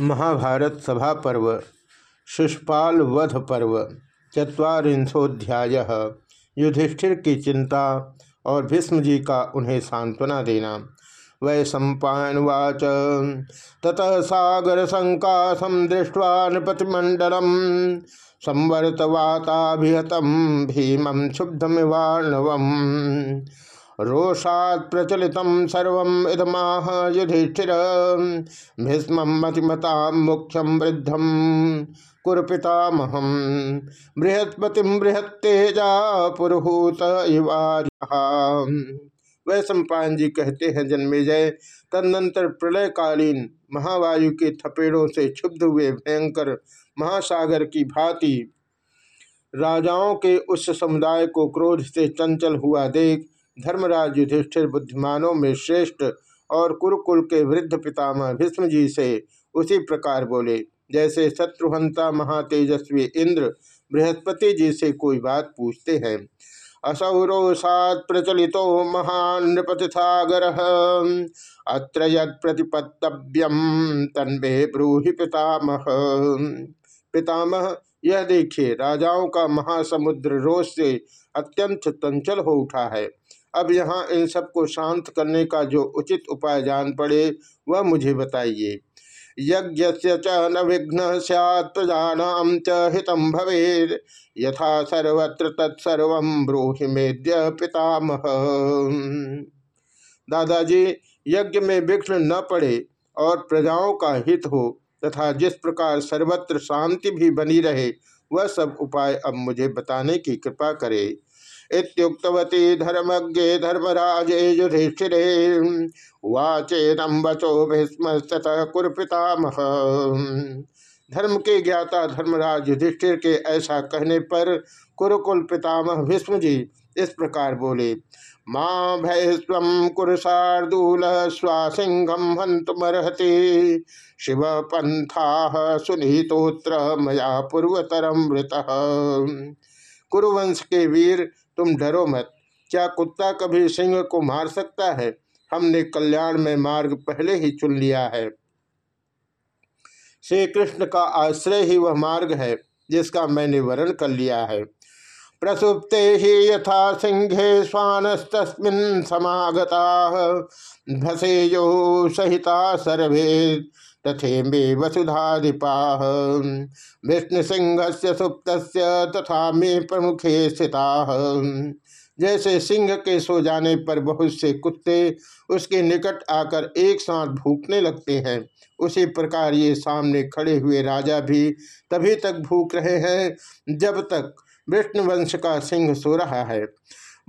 महाभारत सभा पर्व शिषपाल वध पर्व चुरीशोध्याय युधिष्ठिर की चिंता और भीष्म का उन्हें सांत्वना देना। वै सम्पावाच ततः सागर संकाशम दृष्टवा नृपतिमंडलम संवर्तवाताभिहतम भीमं क्षुब्धमिवाणवम रोषात् प्रचलित सर्व इदमाह युधिष्ठिर भीष्म मतिमता मुख्यम वृद्धम कुरपितामहम बृहस्पति बृहत्तेजा पुरहूत वह सम्पान जी कहते हैं जन्मेजय तदनंतर प्रलयकालीन महावायु के थपेड़ों से क्षुब्ध हुए भयंकर महासागर की भांति राजाओं के उस समुदाय को क्रोध से चंचल हुआ देख धर्मराज युधिष्ठिर बुद्धिमानों में श्रेष्ठ और कुरुकुल के वृद्ध पितामह भीष्म जी से उसी प्रकार बोले, जैसे शत्रुहंता महातेजस्वी इंद्र बृहस्पति जी से कोई बात पूछते हैं। असौरोषात प्रचलित महान नृपति सागर अत्र प्रतिपत्तव्यम तन्वे ब्रूहि पितामह। पितामह यह देखिए, राजाओं का महासमुद्र रोष से अत्यंत चंचल हो उठा है। अब यहाँ इन सबको शांत करने का जो उचित उपाय जान पड़े, वह मुझे बताइए। यज्ञ च न विघ्न सैत्जानाम च हितम भवे यथा सर्वत्र तत्सर्व ब्रूहि मेद्य पितामह। दादाजी, यज्ञ में विघ्न न पड़े और प्रजाओं का हित हो तथा जिस प्रकार सर्वत्र शांति भी बनी रहे, वह सब उपाय अब मुझे बताने की कृपा करे। इतुक्तवती धर्मज्ञे धर्मराजे युधिष्ठिरे वाचेदम वचो भीष्म कुरपितामह। धर्म के ज्ञाता धर्मराज युधिष्ठिर के ऐसा कहने पर कुरुकुल पितामह भीष्म जी इस प्रकार बोले, माँ भयस्व कुरसार्दूल स्वासिंगम हंतमर्हति शिव पंथा सुनीतोत्र मया पूर्वतरम मृत। कुरुवंश के वीर, तुम डरो मत। क्या कुत्ता कभी सिंह को मार सकता है? हमने कल्याण में मार्ग पहले ही चुन लिया है। श्री कृष्ण का आश्रय ही वह मार्ग है, जिसका मैंने वर्ण कर लिया है। प्रसुप्ते ही यथा सिंहे स्वानस्तस्मिन् समागता भसेयो सहिता सर्वे तथे मे वसुधाधिपा विष्णु सिंह से सुप्त तथा मे प्रमुखे स्थिता। जैसे सिंह के सो जाने पर बहुत से कुत्ते उसके निकट आकर एक साथ भूखने लगते हैं। उसी प्रकार ये सामने खड़े हुए राजा भी तभी तक भूख रहे हैं जब तक विष्णु वंश का सिंह सो रहा है।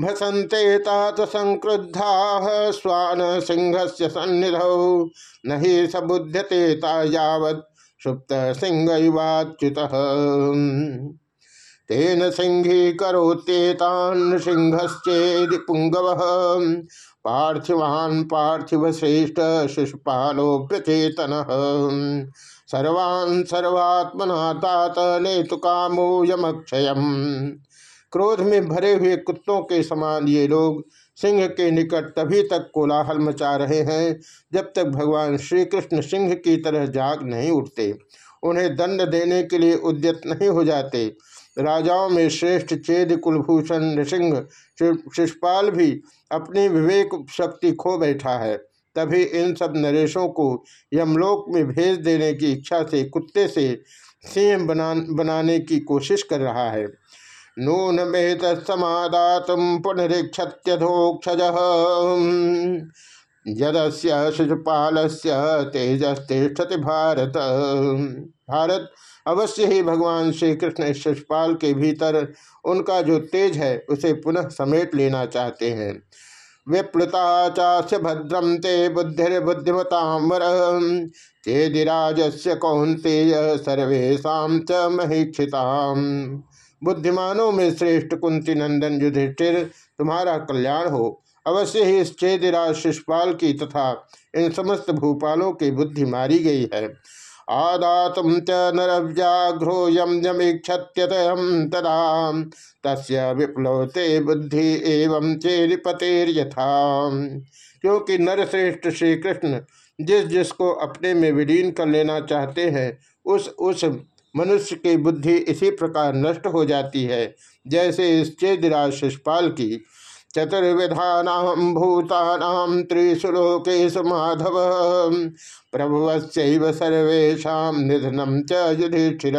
भसंते तात संक्रुद्धा स्वान सिंह से सन्निधौ। नहीं सबुध्यते तावत सुप्त सिंह युवाच्युत तेन सिंही करोत्येतान सिंहश्चेदि पुंगव। पार्थिवान पार्थिव श्रेष्ठ शिशुपालो प्रचेतन सर्वान् सर्वात्मना तात नेतुकामो यमक्षयम् क्रोध में भरे हुए कुत्तों के समान ये लोग सिंह के निकट तभी तक कोलाहल मचा रहे हैं, जब तक भगवान श्री कृष्ण सिंह की तरह जाग नहीं उठते। उन्हें दंड देने के लिए उद्यत नहीं हो जाते। राजाओं में श्रेष्ठ चेद कुलभूषण नृसिंह शिषपाल भी अपनी विवेक शक्ति खो बैठा है। तभी इन सब नरेशों को यमलोक में भेज देने की इच्छा से कुत्ते से सिंह बना बनाने की कोशिश कर रहा है। नून में तत्समादातुम पुनरीक्षत्यधोक्षज यदस्य शिशुपाल तेजस्तिष्ठति भारत। भारत अवश्य ही भगवान श्री कृष्ण शिशुपाल के भीतर उनका जो तेज है, उसे पुनः समेट लेना चाहते हैं। विप्लुता चास्य भद्रम ते बुद्धिर्बुद्धिमतामर चेदिराज से कौंतेय सर्वेशा च महीक्षिताम। बुद्धिमानों में श्रेष्ठ कुंती नंदन युधिष्ठिर, तुम्हारा कल्याण हो। अवश्य ही इस चेदिराज शिषपाल की तथा इन समस्त भूपालों की बुद्धि मारी गई है। आदातुम च नरव्याघ्रो यम यमीक्षत्यतम तदा। तस्य विप्लवते बुद्धि एवं चेरिपतेर्यथा क्योंकि नरश्रेष्ठ श्री कृष्ण जिस जिसको अपने में विलीन कर लेना चाहते हैं, उस उस मनुष्य की बुद्धि इसी प्रकार नष्ट हो जाती है। जैसे इस चेदिराज शिषपाल की चतुर्विधा भूतानाम त्रिशुलोकेश माधव। प्रभुवश्चैव सर्वेशा निधनम च युधिष्ठिर।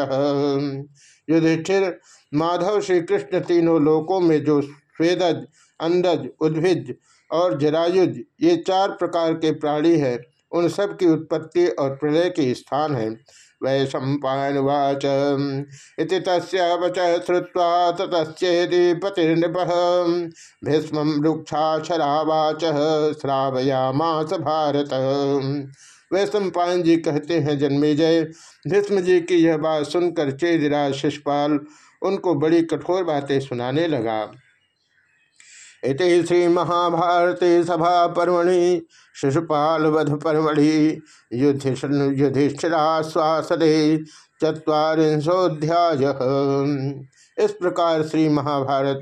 युधिष्ठिर, माधव श्री कृष्ण तीनों लोकों में जो स्वेदज अंधज उद्भिज और जरायुज, ये चार प्रकार के प्राणी हैं। उन सब की उत्पत्ति और प्रलय के स्थान है। वै सम्पावाच इति तस्वच श्रुवा ततश्चेदि पतिर्नृप भीष्म वृक्षाक्षरावाच श्रावयामास भारत। वै सम्पायन जी कहते हैं, जन्मेजय, भीष्म जी की यह बात सुनकर चेदिराज शिषपाल उनको बड़ी कठोर बातें सुनाने लगा। इति श्री महाभारती सभा पर्वणि शिशुपाल वध पर्वणि युधिष्ठिराश्वासने चुरीशोध्याय इस प्रकार श्री महाभारत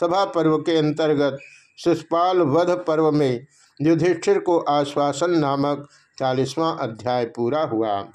सभा पर्व के अंतर्गत शिशुपाल वध पर्व में युधिष्ठिर को आश्वासन नामक चालीसवां अध्याय पूरा हुआ।